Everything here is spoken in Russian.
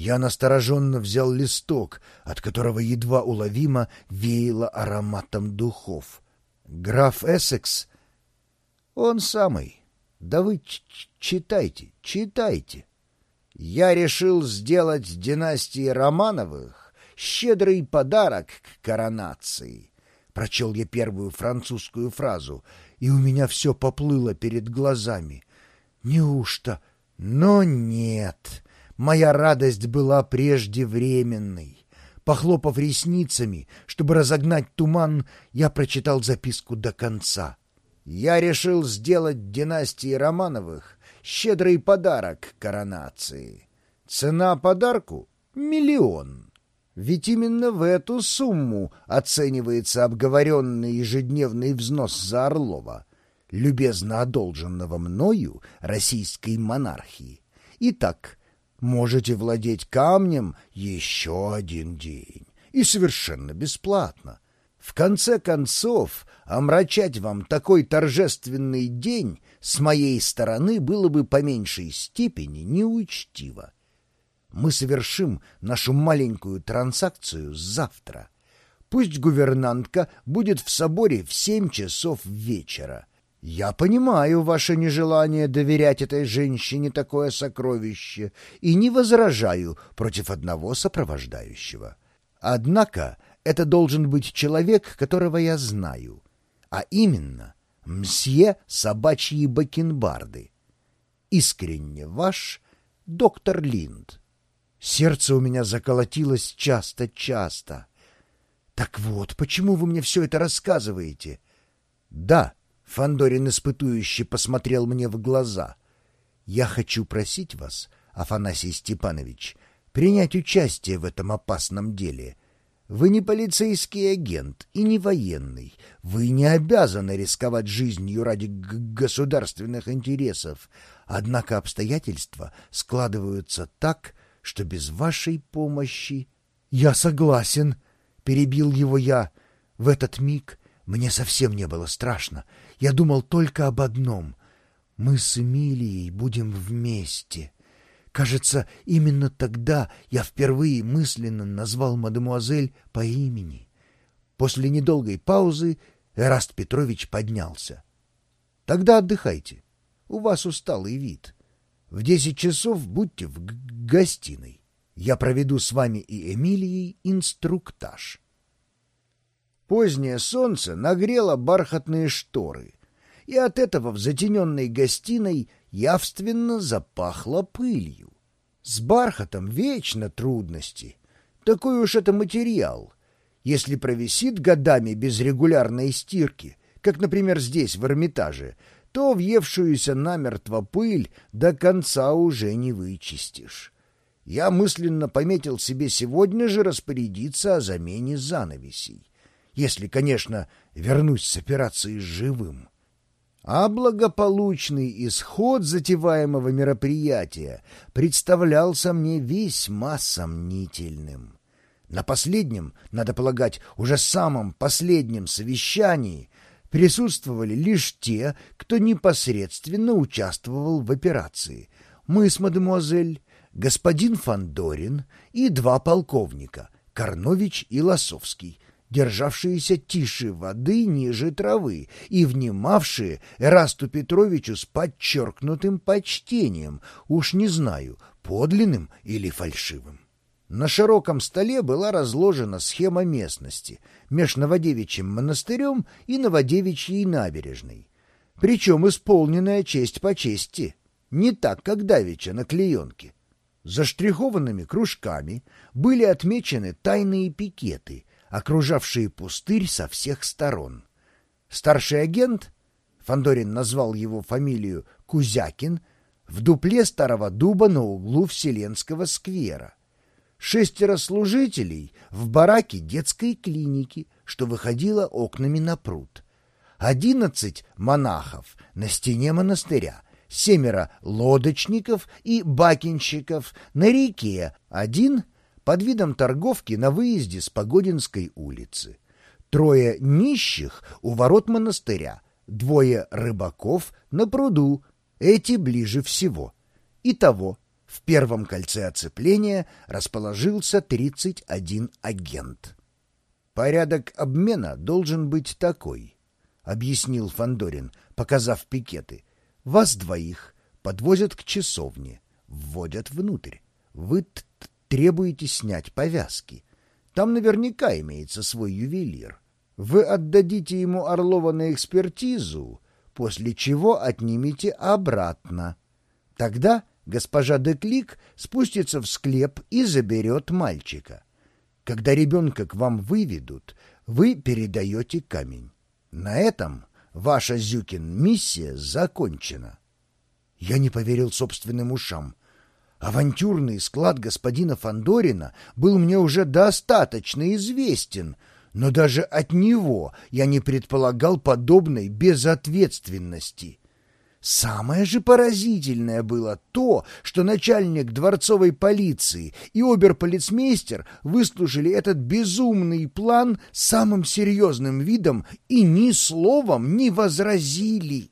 Я настороженно взял листок, от которого едва уловимо веяло ароматом духов. «Граф Эссекс?» «Он самый. Да вы читайте, читайте». Я решил сделать династии Романовых щедрый подарок к коронации. Прочел я первую французскую фразу, и у меня все поплыло перед глазами. Неужто? Но нет. Моя радость была преждевременной. Похлопав ресницами, чтобы разогнать туман, я прочитал записку до конца. Я решил сделать династии Романовых щедрый подарок коронации. Цена подарку — миллион. Ведь именно в эту сумму оценивается обговоренный ежедневный взнос за Орлова, любезно одолженного мною российской монархии. Итак, можете владеть камнем еще один день. И совершенно бесплатно. В конце концов, омрачать вам такой торжественный день с моей стороны было бы по меньшей степени неучтиво. Мы совершим нашу маленькую транзакцию завтра. Пусть гувернантка будет в соборе в семь часов вечера. Я понимаю ваше нежелание доверять этой женщине такое сокровище и не возражаю против одного сопровождающего. Однако это должен быть человек, которого я знаю, а именно мсье собачьи бакенбарды. Искренне ваш доктор Линд. Сердце у меня заколотилось часто-часто. Так вот, почему вы мне все это рассказываете? Да, — Фандорин испытующе посмотрел мне в глаза. «Я хочу просить вас, Афанасий Степанович, принять участие в этом опасном деле. Вы не полицейский агент и не военный. Вы не обязаны рисковать жизнью ради государственных интересов. Однако обстоятельства складываются так, что без вашей помощи... — Я согласен, — перебил его я. В этот миг мне совсем не было страшно. Я думал только об одном. Мы с Эмилией будем вместе. Кажется, именно тогда я впервые мысленно назвал мадемуазель по имени. После недолгой паузы Эраст Петрович поднялся. — Тогда отдыхайте. У вас усталый вид. В десять часов будьте в гостиной. Я проведу с вами и Эмилией инструктаж. Позднее солнце нагрело бархатные шторы, и от этого в затененной гостиной явственно запахло пылью. С бархатом вечно трудности. Такой уж это материал. Если провисит годами без регулярной стирки, как, например, здесь, в Эрмитаже, то въевшуюся намертво пыль до конца уже не вычистишь. Я мысленно пометил себе сегодня же распорядиться о замене занавесей если, конечно, вернусь с операции живым. А благополучный исход затеваемого мероприятия представлялся мне весьма сомнительным. На последнем, надо полагать, уже самом последнем совещании присутствовали лишь те, кто непосредственно участвовал в операции. Мы с мадемуазель, господин Фандорин и два полковника, Корнович и Лосовский — державшиеся тише воды ниже травы и внимавшие Эрасту Петровичу с подчеркнутым почтением, уж не знаю, подлинным или фальшивым. На широком столе была разложена схема местности меж Новодевичьим монастырем и Новодевичьей набережной, причем исполненная честь по чести, не так, как давеча на клеенке. Заштрихованными кружками были отмечены тайные пикеты — окружавшие пустырь со всех сторон. Старший агент, Фандорин назвал его фамилию Кузякин, в дупле старого дуба на углу Вселенского сквера. Шестеро служителей в бараке детской клиники, что выходило окнами на пруд. Одиннадцать монахов на стене монастыря, семеро лодочников и бакинщиков на реке, один под видом торговки на выезде с Погодинской улицы. Трое нищих у ворот монастыря, двое рыбаков на пруду, эти ближе всего. Итого, В первом кольце оцепления расположился 31 агент. «Порядок обмена должен быть такой», — объяснил Фандорин, показав пикеты. «Вас двоих подвозят к часовне, вводят внутрь. Вы требуете снять повязки. Там наверняка имеется свой ювелир. Вы отдадите ему Орлова на экспертизу, после чего отнимете обратно. Тогда госпожа Деклик спустится в склеп и заберет мальчика. Когда ребенка к вам выведут, вы передаете камень. На этом ваша, Зюкин, миссия закончена. Я не поверил собственным ушам. Авантюрный склад господина Фандорина был мне уже достаточно известен, но даже от него я не предполагал подобной безответственности. Самое же поразительное было то, что начальник дворцовой полиции и оберполицмейстер выслушали этот безумный план самым серьезным видом и ни словом не возразили.